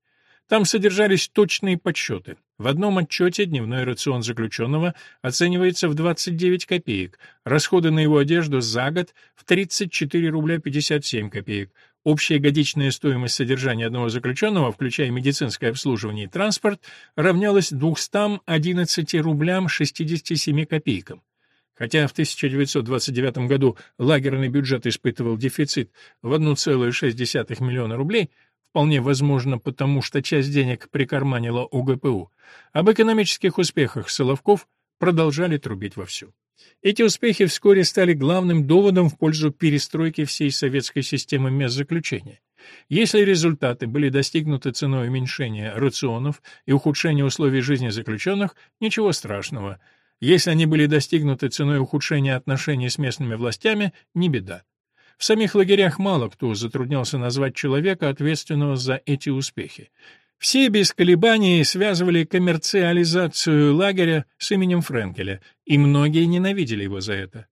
Там содержались точные подсчеты. В одном отчете дневной рацион заключенного оценивается в 29 копеек, расходы на его одежду за год в 34 рубля 57 копеек. Общая годичная стоимость содержания одного заключенного, включая медицинское обслуживание и транспорт, равнялась 211 рублям 67 копейкам. Хотя в 1929 году лагерный бюджет испытывал дефицит в 1,6 миллиона рублей, вполне возможно потому, что часть денег прикарманила УГПУ, об экономических успехах Соловков продолжали трубить вовсю. Эти успехи вскоре стали главным доводом в пользу перестройки всей советской системы мест заключения. Если результаты были достигнуты ценой уменьшения рационов и ухудшения условий жизни заключенных, ничего страшного. Если они были достигнуты ценой ухудшения отношений с местными властями, не беда. В самих лагерях мало кто затруднялся назвать человека, ответственного за эти успехи. Все без колебаний связывали коммерциализацию лагеря с именем Френкеля, и многие ненавидели его за это.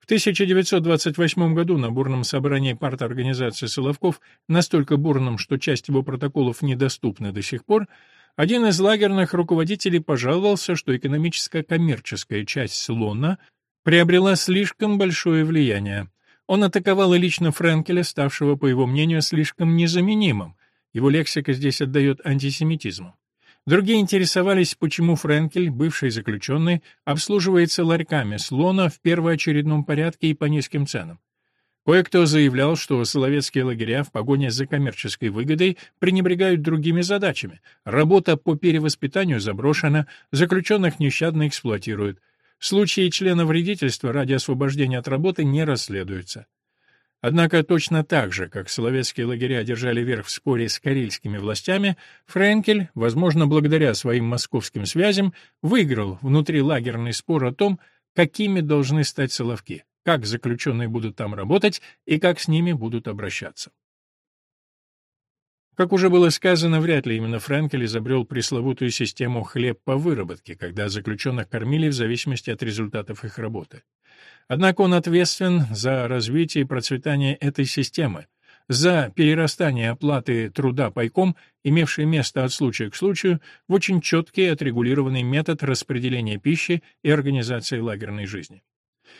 В 1928 году на бурном собрании парторганизации Соловков, настолько бурном, что часть его протоколов недоступна до сих пор, один из лагерных руководителей пожаловался, что экономическая коммерческая часть Слона приобрела слишком большое влияние. Он атаковал и лично Френкеля, ставшего, по его мнению, слишком незаменимым, его лексика здесь отдает антисемитизму. Другие интересовались, почему Френкель, бывший заключенный, обслуживается ларьками слона в первоочередном порядке и по низким ценам. Кое-кто заявлял, что соловецкие лагеря в погоне за коммерческой выгодой пренебрегают другими задачами. Работа по перевоспитанию заброшена, заключенных нещадно эксплуатируют. Случаи члена вредительства ради освобождения от работы не расследуются. Однако точно так же, как соловецкие лагеря одержали верх в споре с карельскими властями, Френкель, возможно, благодаря своим московским связям, выиграл внутрилагерный спор о том, какими должны стать соловки, как заключенные будут там работать и как с ними будут обращаться. Как уже было сказано, вряд ли именно Френкель изобрел пресловутую систему «хлеб по выработке», когда заключенных кормили в зависимости от результатов их работы. Однако он ответственен за развитие и процветание этой системы, за перерастание оплаты труда пайком, имевшей место от случая к случаю, в очень четкий отрегулированный метод распределения пищи и организации лагерной жизни.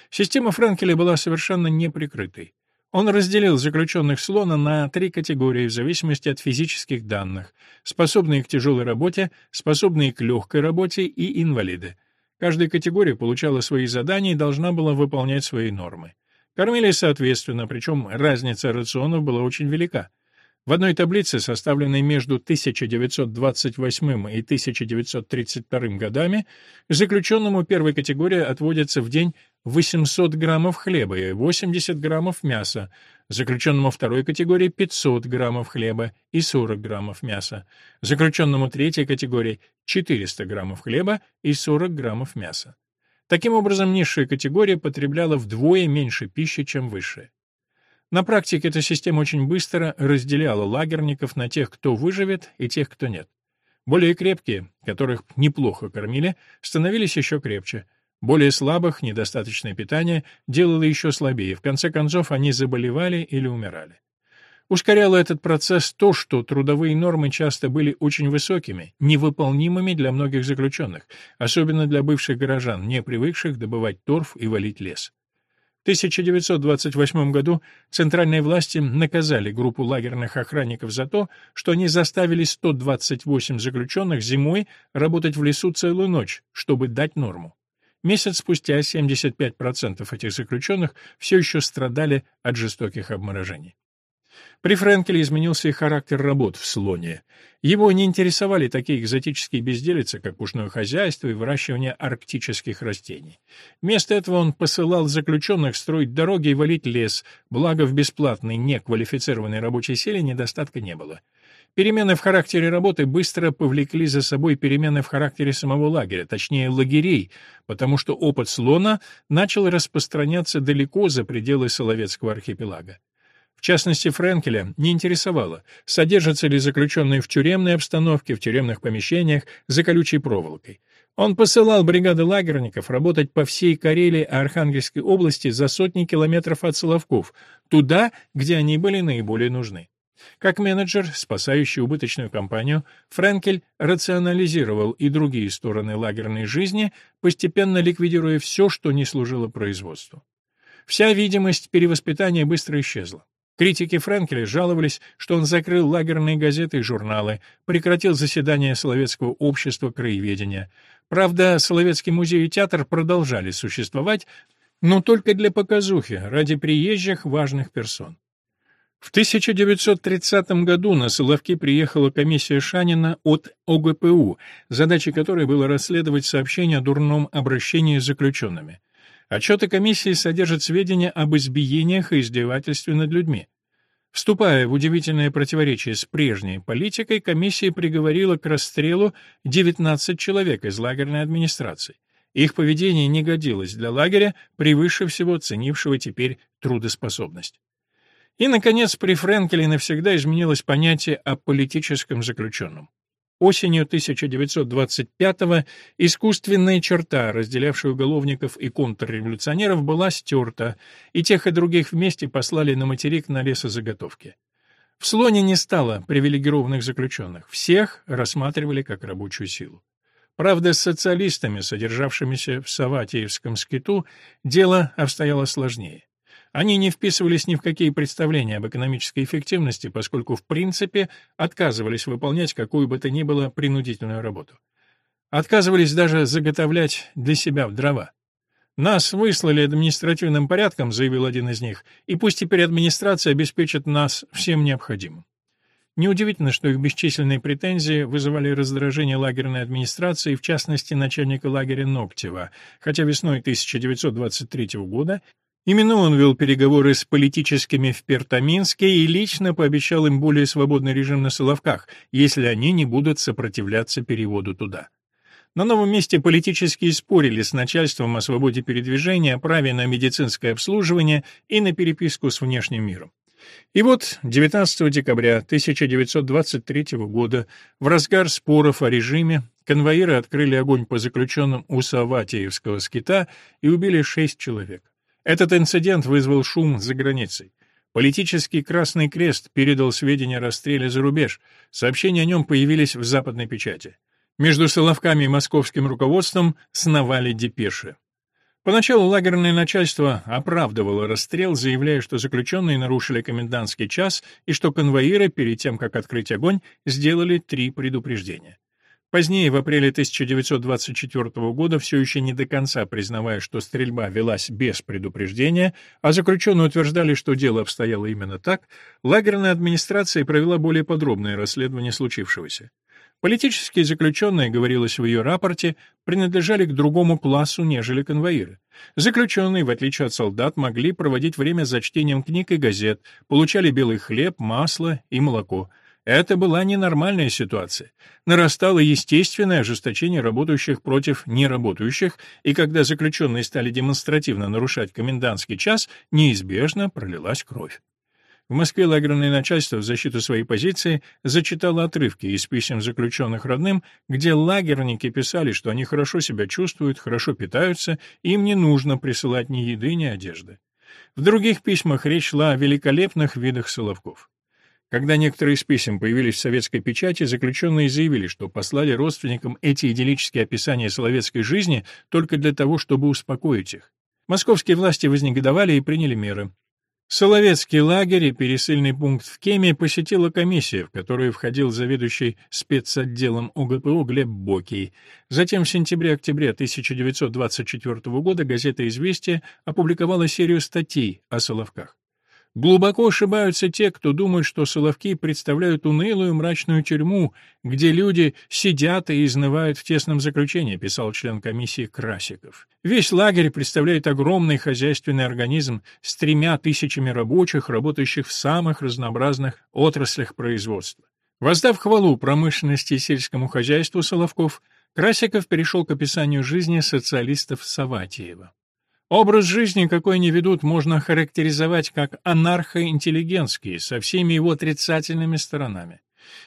Система Френкеля была совершенно неприкрытой. Он разделил заключенных Слона на три категории в зависимости от физических данных – способные к тяжелой работе, способные к легкой работе и инвалиды. Каждая категория получала свои задания и должна была выполнять свои нормы. Кормили соответственно, причем разница рационов была очень велика. В одной таблице, составленной между 1928 и 1932 годами, заключенному первой категории отводится в день 800 граммов хлеба и 80 граммов мяса, заключенному второй категории 500 граммов хлеба и 40 граммов мяса, заключенному третьей категории 400 граммов хлеба и 40 граммов мяса. Таким образом, низшая категория потребляла вдвое меньше пищи, чем высшая. На практике эта система очень быстро разделяла лагерников на тех, кто выживет, и тех, кто нет. Более крепкие, которых неплохо кормили, становились еще крепче. Более слабых, недостаточное питание делало еще слабее, в конце концов они заболевали или умирали. Ускоряло этот процесс то, что трудовые нормы часто были очень высокими, невыполнимыми для многих заключенных, особенно для бывших горожан, не привыкших добывать торф и валить лес. 1928 году центральные власти наказали группу лагерных охранников за то, что они заставили 128 заключенных зимой работать в лесу целую ночь, чтобы дать норму. Месяц спустя 75% этих заключенных все еще страдали от жестоких обморожений. При Френкеле изменился и характер работ в Слоне. Его не интересовали такие экзотические безделицы, как пушное хозяйство и выращивание арктических растений. Вместо этого он посылал заключенных строить дороги и валить лес, благо в бесплатной неквалифицированной рабочей силе недостатка не было. Перемены в характере работы быстро повлекли за собой перемены в характере самого лагеря, точнее лагерей, потому что опыт слона начал распространяться далеко за пределы Соловецкого архипелага частности Френкеля, не интересовало, содержатся ли заключенные в тюремной обстановке, в тюремных помещениях, за колючей проволокой. Он посылал бригады лагерников работать по всей Карелии и Архангельской области за сотни километров от Соловков, туда, где они были наиболее нужны. Как менеджер, спасающий убыточную компанию, Френкель рационализировал и другие стороны лагерной жизни, постепенно ликвидируя все, что не служило производству. Вся видимость перевоспитания быстро исчезла. Критики Френкеля жаловались, что он закрыл лагерные газеты и журналы, прекратил заседания Соловецкого общества краеведения. Правда, Соловецкий музей и театр продолжали существовать, но только для показухи, ради приезжих важных персон. В 1930 году на Соловки приехала комиссия Шанина от ОГПУ, задачей которой было расследовать сообщения о дурном обращении с заключенными. Отчеты комиссии содержат сведения об избиениях и издевательстве над людьми. Вступая в удивительное противоречие с прежней политикой, комиссия приговорила к расстрелу 19 человек из лагерной администрации. Их поведение не годилось для лагеря, превыше всего ценившего теперь трудоспособность. И, наконец, при Френкеле навсегда изменилось понятие о политическом заключенном. Осенью 1925-го искусственная черта, разделявшая уголовников и контрреволюционеров, была стерта, и тех и других вместе послали на материк на лесозаготовки. В Слоне не стало привилегированных заключенных, всех рассматривали как рабочую силу. Правда, с социалистами, содержавшимися в Саватиевском скиту, дело обстояло сложнее. Они не вписывались ни в какие представления об экономической эффективности, поскольку в принципе отказывались выполнять какую бы то ни было принудительную работу. Отказывались даже заготовлять для себя дрова. «Нас выслали административным порядком», — заявил один из них, «и пусть теперь администрация обеспечит нас всем необходимым». Неудивительно, что их бесчисленные претензии вызывали раздражение лагерной администрации, в частности, начальника лагеря Ноктева, хотя весной 1923 года Именно он вел переговоры с политическими в Пертаминске и лично пообещал им более свободный режим на Соловках, если они не будут сопротивляться переводу туда. На новом месте политические спорили с начальством о свободе передвижения, о праве на медицинское обслуживание и на переписку с внешним миром. И вот 19 декабря 1923 года, в разгар споров о режиме, конвоиры открыли огонь по заключенным у Саватиевского скита и убили шесть человек. Этот инцидент вызвал шум за границей. Политический Красный Крест передал сведения о расстреле за рубеж. Сообщения о нем появились в западной печати. Между Соловками и московским руководством сновали депеши. Поначалу лагерное начальство оправдывало расстрел, заявляя, что заключенные нарушили комендантский час и что конвоиры, перед тем, как открыть огонь, сделали три предупреждения. Позднее, в апреле 1924 года, все еще не до конца признавая, что стрельба велась без предупреждения, а заключенные утверждали, что дело обстояло именно так, лагерная администрация провела более подробное расследование случившегося. Политические заключенные, говорилось в ее рапорте, принадлежали к другому классу, нежели конвоиры. Заключенные, в отличие от солдат, могли проводить время за чтением книг и газет, получали белый хлеб, масло и молоко — это была ненормальная ситуация. Нарастало естественное ожесточение работающих против неработающих, и когда заключенные стали демонстративно нарушать комендантский час, неизбежно пролилась кровь. В Москве лагерное начальство в защиту своей позиции зачитало отрывки из писем заключенных родным, где лагерники писали, что они хорошо себя чувствуют, хорошо питаются, им не нужно присылать ни еды, ни одежды. В других письмах речь шла о великолепных видах соловков. Когда некоторые из писем появились в советской печати, заключенные заявили, что послали родственникам эти идиллические описания соловецкой жизни только для того, чтобы успокоить их. Московские власти вознегодовали и приняли меры. Соловецкий лагерь и пересыльный пункт в Кеме посетила комиссия, в которую входил заведующий спецотделом ОГПУ Глеб Бокий. Затем в сентябре-октябре 1924 года газета «Известия» опубликовала серию статей о Соловках. Глубоко ошибаются те, кто думает, что Соловки представляют унылую мрачную тюрьму, где люди сидят и изнывают в тесном заключении, писал член комиссии Красиков. Весь лагерь представляет огромный хозяйственный организм с тремя тысячами рабочих, работающих в самых разнообразных отраслях производства. Воздав хвалу промышленности и сельскому хозяйству Соловков, Красиков перешел к описанию жизни социалистов Саватиева. Образ жизни, какой они ведут, можно характеризовать как анархоинтеллигентский, со всеми его отрицательными сторонами.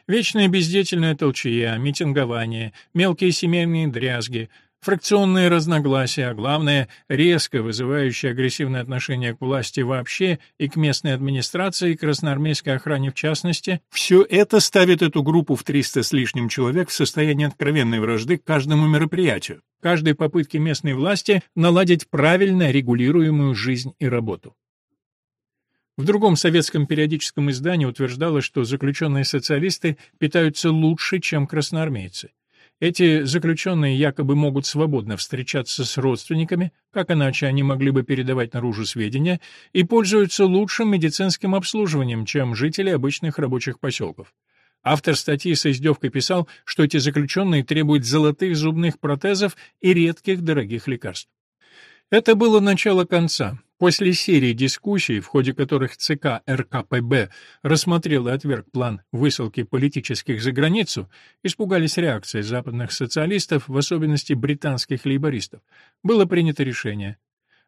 Вечная бездетельная толчая, митингование, мелкие семейные дрязги, Фракционные разногласия, а главное, резко вызывающее агрессивное отношение к власти вообще и к местной администрации, и красноармейской охране в частности, все это ставит эту группу в 300 с лишним человек в состоянии откровенной вражды к каждому мероприятию, каждой попытке местной власти наладить правильно регулируемую жизнь и работу. В другом советском периодическом издании утверждалось, что заключенные социалисты питаются лучше, чем красноармейцы. Эти заключенные якобы могут свободно встречаться с родственниками, как иначе они могли бы передавать наружу сведения, и пользуются лучшим медицинским обслуживанием, чем жители обычных рабочих поселков. Автор статьи с издевкой писал, что эти заключенные требуют золотых зубных протезов и редких дорогих лекарств. Это было начало конца. После серии дискуссий, в ходе которых ЦК РКПБ рассмотрел и отверг план высылки политических за границу, испугались реакции западных социалистов, в особенности британских лейбористов, было принято решение.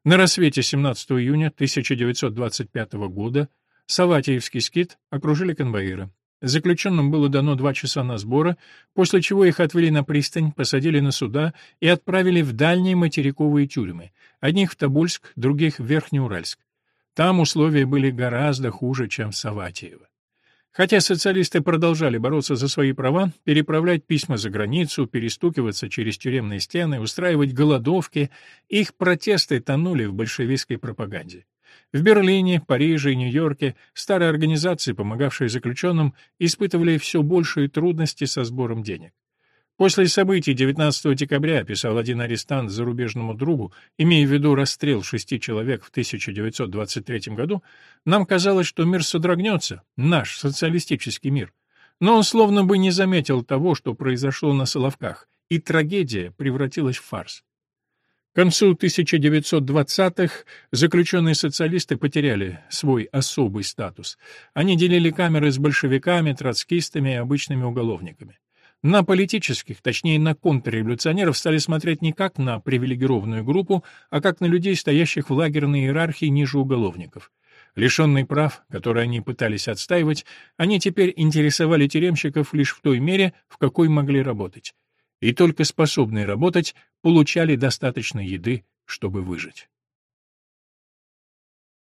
На рассвете 17 июня 1925 года Саватиевский скит окружили конвоиры. Заключенным было дано два часа на сборы, после чего их отвели на пристань, посадили на суда и отправили в дальние материковые тюрьмы, одних в Тобольск, других в Верхнеуральск. Там условия были гораздо хуже, чем в Саватиево. Хотя социалисты продолжали бороться за свои права, переправлять письма за границу, перестукиваться через тюремные стены, устраивать голодовки, их протесты тонули в большевистской пропаганде. В Берлине, Париже и Нью-Йорке старые организации, помогавшие заключенным, испытывали все большие трудности со сбором денег. После событий 19 декабря, писал один арестант зарубежному другу, имея в виду расстрел шести человек в 1923 году, нам казалось, что мир содрогнется, наш социалистический мир. Но он словно бы не заметил того, что произошло на Соловках, и трагедия превратилась в фарс. К концу 1920-х заключенные социалисты потеряли свой особый статус. Они делили камеры с большевиками, троцкистами и обычными уголовниками. На политических, точнее на контрреволюционеров стали смотреть не как на привилегированную группу, а как на людей, стоящих в лагерной иерархии ниже уголовников. Лишенные прав, которые они пытались отстаивать, они теперь интересовали тюремщиков лишь в той мере, в какой могли работать и только способные работать получали достаточно еды, чтобы выжить.